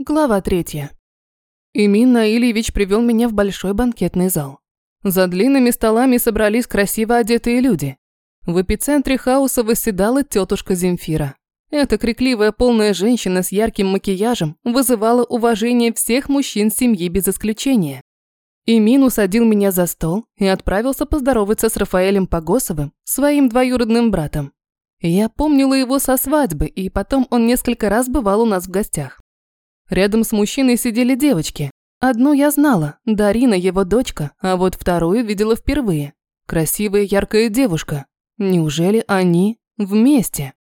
Глава третья. Имин Наильевич привел меня в большой банкетный зал. За длинными столами собрались красиво одетые люди. В эпицентре хаоса восседала тетушка Земфира. Эта крикливая полная женщина с ярким макияжем вызывала уважение всех мужчин семьи без исключения. Имин усадил меня за стол и отправился поздороваться с Рафаэлем Погосовым, своим двоюродным братом. Я помнила его со свадьбы, и потом он несколько раз бывал у нас в гостях. Рядом с мужчиной сидели девочки. Одну я знала, Дарина его дочка, а вот вторую видела впервые. Красивая яркая девушка. Неужели они вместе?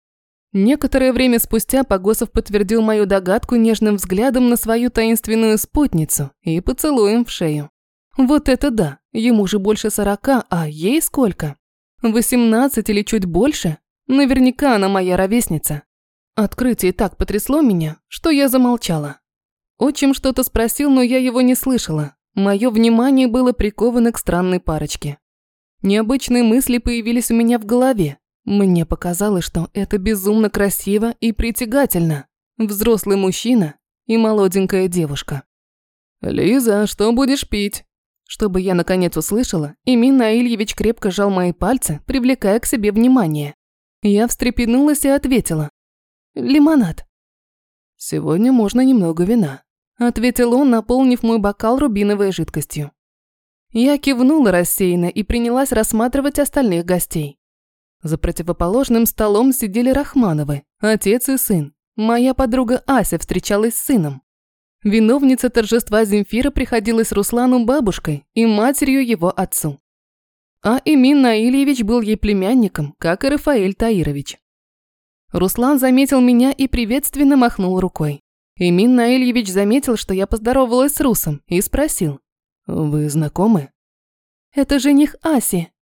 Некоторое время спустя Погосов подтвердил мою догадку нежным взглядом на свою таинственную спутницу и поцелуем в шею. Вот это да, ему же больше сорока, а ей сколько? Восемнадцать или чуть больше? Наверняка она моя ровесница. Открытие так потрясло меня, что я замолчала. Отчим что-то спросил, но я его не слышала. Мое внимание было приковано к странной парочке. Необычные мысли появились у меня в голове. Мне показалось, что это безумно красиво и притягательно. Взрослый мужчина и молоденькая девушка. «Лиза, что будешь пить?» Чтобы я наконец услышала, Имин Наильевич крепко сжал мои пальцы, привлекая к себе внимание. Я встрепенулась и ответила. «Лимонад». «Сегодня можно немного вина», – ответил он, наполнив мой бокал рубиновой жидкостью. Я кивнула рассеянно и принялась рассматривать остальных гостей. За противоположным столом сидели Рахмановы, отец и сын. Моя подруга Ася встречалась с сыном. Виновница торжества Земфира приходилась Руслану бабушкой и матерью его отцу. А Имин Наильевич был ей племянником, как и Рафаэль Таирович. Руслан заметил меня и приветственно махнул рукой. Имин Наильевич заметил, что я поздоровалась с Русом, и спросил. «Вы знакомы?» «Это жених Аси».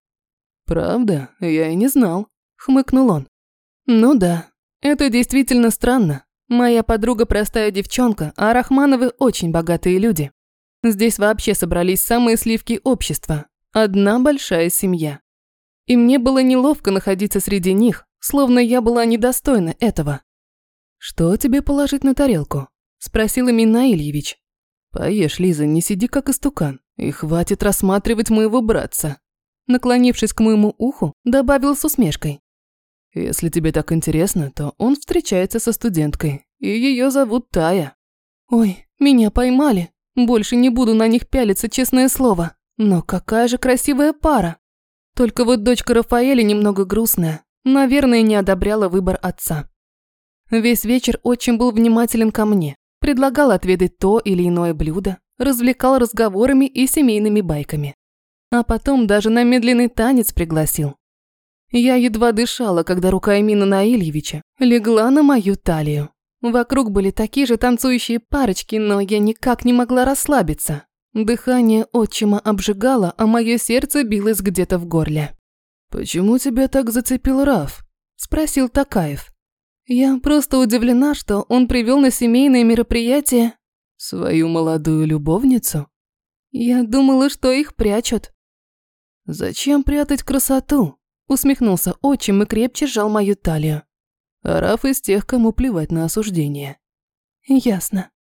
«Правда? Я и не знал», – хмыкнул он. «Ну да, это действительно странно. Моя подруга простая девчонка, а Рахмановы очень богатые люди. Здесь вообще собрались самые сливки общества. Одна большая семья. И мне было неловко находиться среди них, словно я была недостойна этого. «Что тебе положить на тарелку?» – спросил Имина Ильевич. «Поешь, Лиза, не сиди как истукан, и хватит рассматривать моего братца». Наклонившись к моему уху, добавил с усмешкой. «Если тебе так интересно, то он встречается со студенткой, и ее зовут Тая». «Ой, меня поймали. Больше не буду на них пялиться, честное слово. Но какая же красивая пара. Только вот дочка Рафаэля немного грустная, Наверное, не одобряла выбор отца. Весь вечер отчим был внимателен ко мне, предлагал отведать то или иное блюдо, развлекал разговорами и семейными байками. А потом даже на медленный танец пригласил. Я едва дышала, когда рука Эмина Наильевича легла на мою талию. Вокруг были такие же танцующие парочки, но я никак не могла расслабиться. Дыхание отчима обжигало, а мое сердце билось где-то в горле. «Почему тебя так зацепил Раф?» – спросил Такаев. Я просто удивлена, что он привел на семейное мероприятие свою молодую любовницу. Я думала, что их прячут. «Зачем прятать красоту?» – усмехнулся отчим и крепче сжал мою талию. А Раф из тех, кому плевать на осуждение. Ясно.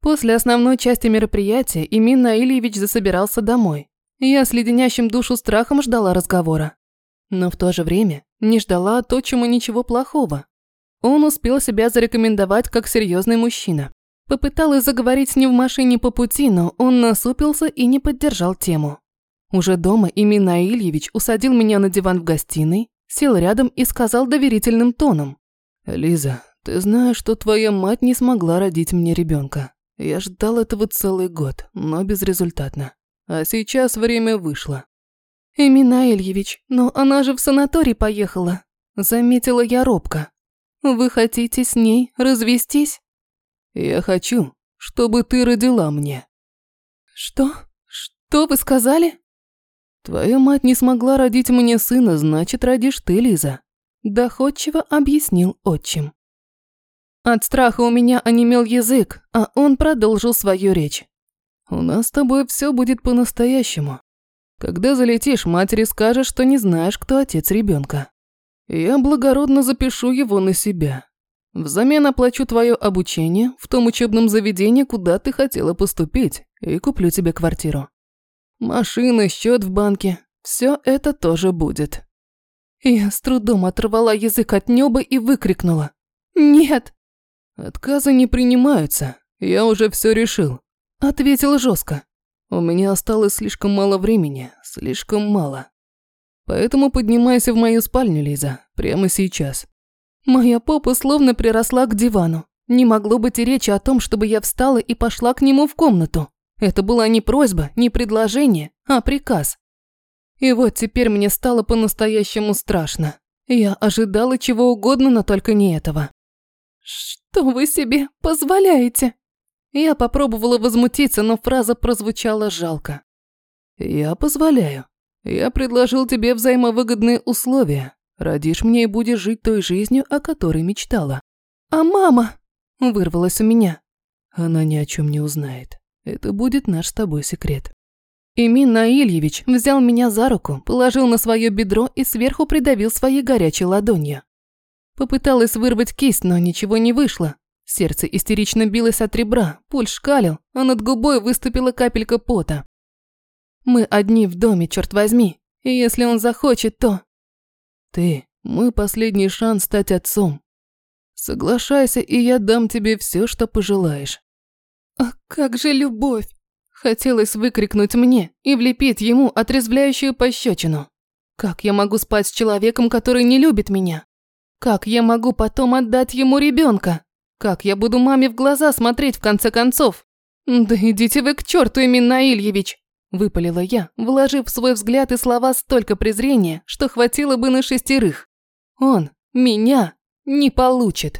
После основной части мероприятия Имин Наильевич засобирался домой. Я с леденящим душу страхом ждала разговора. Но в то же время не ждала от отчима ничего плохого. Он успел себя зарекомендовать как серьезный мужчина. Попыталась заговорить с ним в машине по пути, но он насупился и не поддержал тему. Уже дома Имина Ильевич усадил меня на диван в гостиной, сел рядом и сказал доверительным тоном. «Лиза, ты знаешь, что твоя мать не смогла родить мне ребенка. Я ждал этого целый год, но безрезультатно. А сейчас время вышло. «Эмина Ильевич, но она же в санаторий поехала», – заметила я робко. «Вы хотите с ней развестись?» «Я хочу, чтобы ты родила мне». «Что? Что вы сказали?» «Твоя мать не смогла родить мне сына, значит, родишь ты, Лиза», – доходчиво объяснил отчим. От страха у меня онемел язык, а он продолжил свою речь. «У нас с тобой все будет по-настоящему. Когда залетишь, матери скажешь, что не знаешь, кто отец ребенка. Я благородно запишу его на себя. Взамен оплачу твое обучение в том учебном заведении, куда ты хотела поступить, и куплю тебе квартиру. Машина, счет в банке, все это тоже будет. Я с трудом оторвала язык от неба и выкрикнула. «Нет!» «Отказы не принимаются, я уже все решил», – ответил жестко. «У меня осталось слишком мало времени, слишком мало. Поэтому поднимайся в мою спальню, Лиза, прямо сейчас». Моя попа словно приросла к дивану. Не могло быть и речи о том, чтобы я встала и пошла к нему в комнату. Это была не просьба, не предложение, а приказ. И вот теперь мне стало по-настоящему страшно. Я ожидала чего угодно, но только не этого. «Что вы себе позволяете?» Я попробовала возмутиться, но фраза прозвучала жалко. «Я позволяю. Я предложил тебе взаимовыгодные условия. Родишь мне и будешь жить той жизнью, о которой мечтала. А мама? Вырвалась у меня. Она ни о чем не узнает. Это будет наш с тобой секрет. Имин Наильевич взял меня за руку, положил на свое бедро и сверху придавил своей горячей ладонью. Попыталась вырвать кисть, но ничего не вышло. Сердце истерично билось от ребра, пульс шкалил, а над губой выступила капелька пота. Мы одни в доме, черт возьми, и если он захочет, то... Ты – мой последний шанс стать отцом. Соглашайся, и я дам тебе все, что пожелаешь. А как же любовь? Хотелось выкрикнуть мне и влепить ему отрезвляющую пощечину. Как я могу спать с человеком, который не любит меня? Как я могу потом отдать ему ребенка? Как я буду маме в глаза смотреть в конце концов? Да идите вы к черту, Эмин Наильевич! Выпалила я, вложив в свой взгляд и слова столько презрения, что хватило бы на шестерых. Он меня не получит.